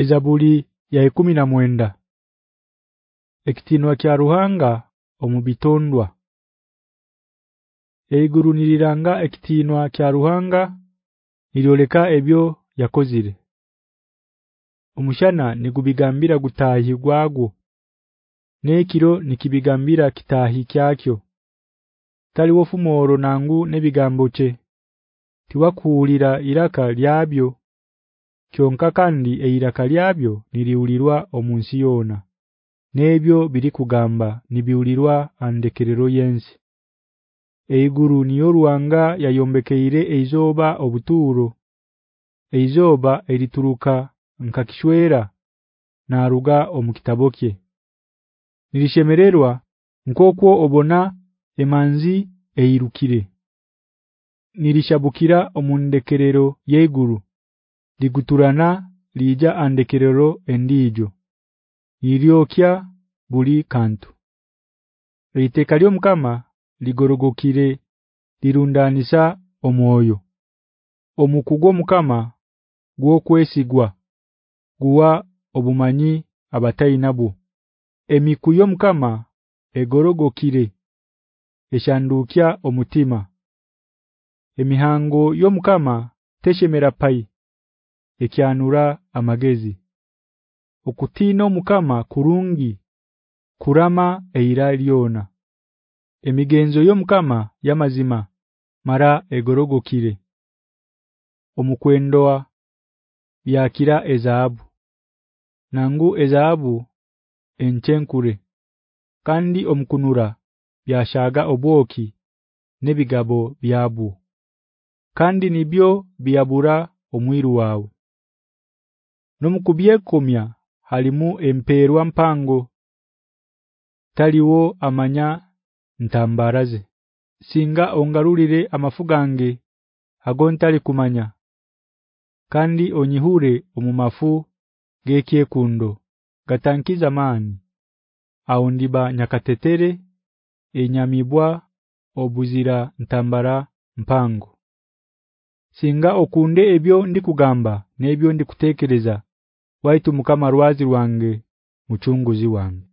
Ezabuli ya 19 Ekitinwa kya ruhanga omubitondwa. Eiguru niliranga ekitinwa kya ruhanga nilioleka ebyo yakozire. Omushana nigubigambira gutahi gwagwo Nekiro nikibigambira kitahi kyakyo. Taliwo fumoro nangu nebigambo che Tiwakuulira iraka lyabyo kyonka kandi eiraka lyabyo niliulirwa omunsi yona nebyo biri kugamba nibiulirwa andekerero yensi. Eiguru niyo ruwanga yayombekeire eizoba obuturo Eizoba erituruka nkakishwera na ruga omukitaboke Nilishemererwa nkokwo obona emanzi eirukire. Nilishabukira omundekerero yeiguru liguturana lija andekerero endijo. Iliokya buli kantu. Eiteka lyo mukama ligorogokire lirundanisa omwoyo. Omukugwo mukama gwo kwesigwa guwa obumanyi abatainabo Emikuyo mukama egorogokire eshandukya omutima. Emihango yo mukama teshemera pai ekyanura amagezi. Okutino mukama kurungi kurama eira lyona. Emigenzo yo mukama yamazima mara egorogokire. Omukwendoa yakira ezaabu. Nangu ezaabu enchenkure kandi omukunura byashaga obwoki nebigabo byabo kandi nibyo byabura omwiru wawe Nomukubyekomya halimu emperwa mpango. Taliwo amanya ntambaraze singa ongarulire amafugange agontali kumanya. Kandi onyihure omumafu gekyekundo gatankiza mani aundiba nyakatetere enyamibwa obuzira ntambara mpango. Singa okunde ebyo ndi kugamba nebyo ndikutekereza waitu mukama rwazi rwange muchunguzi wange